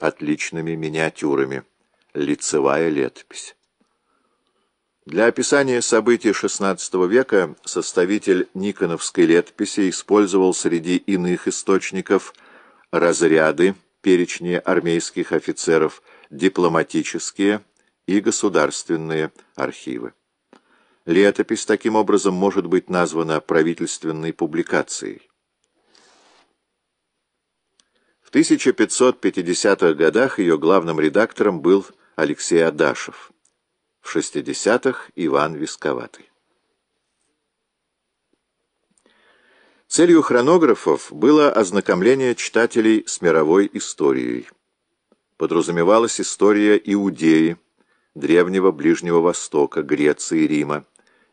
отличными миниатюрами. Лицевая летопись. Для описания событий XVI века составитель Никоновской летописи использовал среди иных источников разряды, перечни армейских офицеров, дипломатические и государственные архивы. Летопись таким образом может быть названа правительственной публикацией. В 1550-х годах ее главным редактором был Алексей Адашев, в 60-х Иван Висковатый. Целью хронографов было ознакомление читателей с мировой историей. Подразумевалась история Иудеи, Древнего Ближнего Востока, Греции, Рима,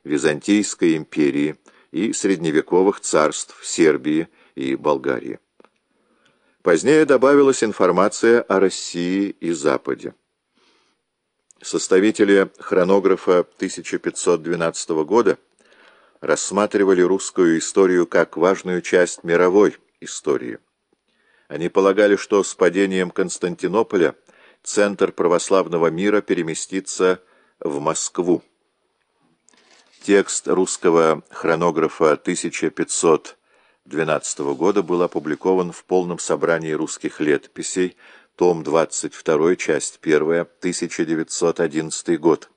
Византийской империи и средневековых царств Сербии и Болгарии. Позднее добавилась информация о России и Западе. Составители хронографа 1512 года рассматривали русскую историю как важную часть мировой истории. Они полагали, что с падением Константинополя центр православного мира переместится в Москву. Текст русского хронографа 1500 2012 года был опубликован в полном собрании русских летописей, том 22, часть 1, 1911 год.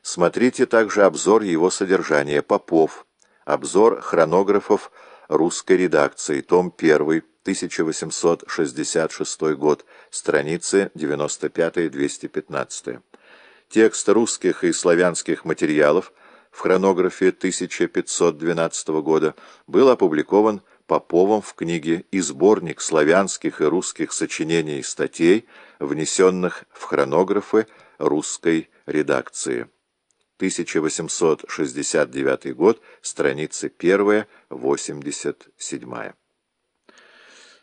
Смотрите также обзор его содержания «Попов», обзор хронографов русской редакции, том 1, 1866 год, страницы 95-215. Текст русских и славянских материалов – в хронографе 1512 года был опубликован Поповым в книге и сборник славянских и русских сочинений и статей, внесенных в хронографы русской редакции. 1869 год, страница 1, 87.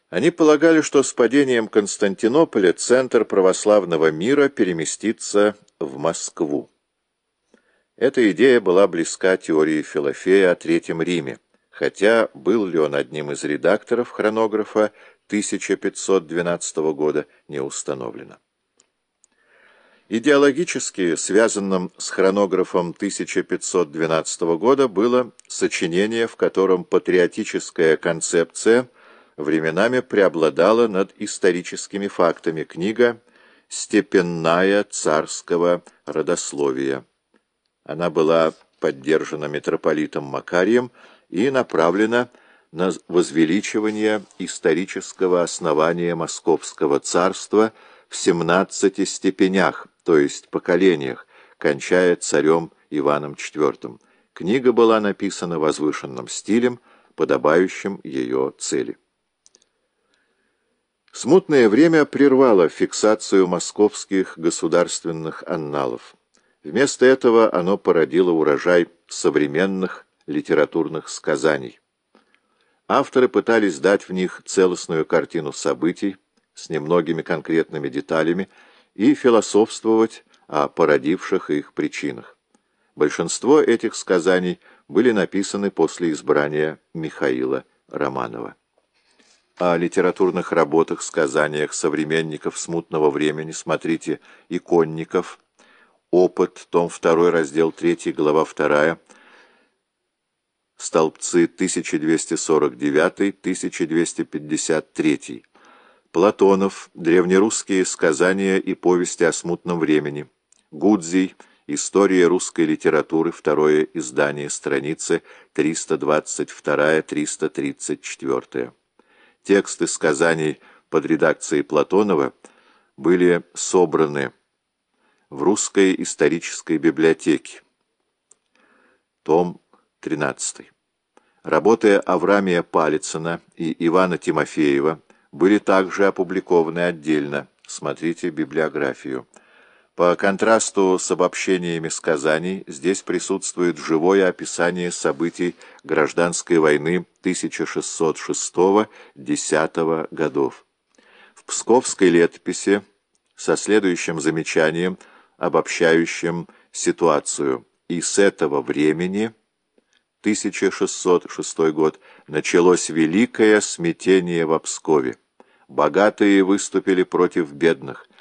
Они полагали, что с падением Константинополя центр православного мира переместится в Москву. Эта идея была близка теории Филофея о Третьем Риме, хотя был ли он одним из редакторов хронографа 1512 года, не установлено. Идеологически связанным с хронографом 1512 года было сочинение, в котором патриотическая концепция временами преобладала над историческими фактами, книга «Степенная царского родословия». Она была поддержана митрополитом Макарием и направлена на возвеличивание исторического основания Московского царства в 17 степенях, то есть поколениях, кончая царем Иваном IV. Книга была написана возвышенным стилем, подобающим ее цели. Смутное время прервало фиксацию московских государственных анналов. Вместо этого оно породило урожай современных литературных сказаний. Авторы пытались дать в них целостную картину событий с немногими конкретными деталями и философствовать о породивших их причинах. Большинство этих сказаний были написаны после избрания Михаила Романова. О литературных работах, сказаниях современников смутного времени смотрите «Иконников», Опыт, том 2, раздел 3, глава 2, столбцы 1249-1253. Платонов, древнерусские сказания и повести о смутном времени. Гудзий, История русской литературы, второе издание, страницы 322-334. Тексты сказаний под редакцией Платонова были собраны в Русской исторической библиотеке. Том 13. Работы Аврамия Палицына и Ивана Тимофеева были также опубликованы отдельно. Смотрите библиографию. По контрасту с обобщениями сказаний, здесь присутствует живое описание событий гражданской войны 1606-10 годов. В Псковской летописи со следующим замечанием – обобщающим ситуацию. И с этого времени, 1606 год, началось великое смятение в Пскове. Богатые выступили против бедных,